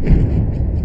って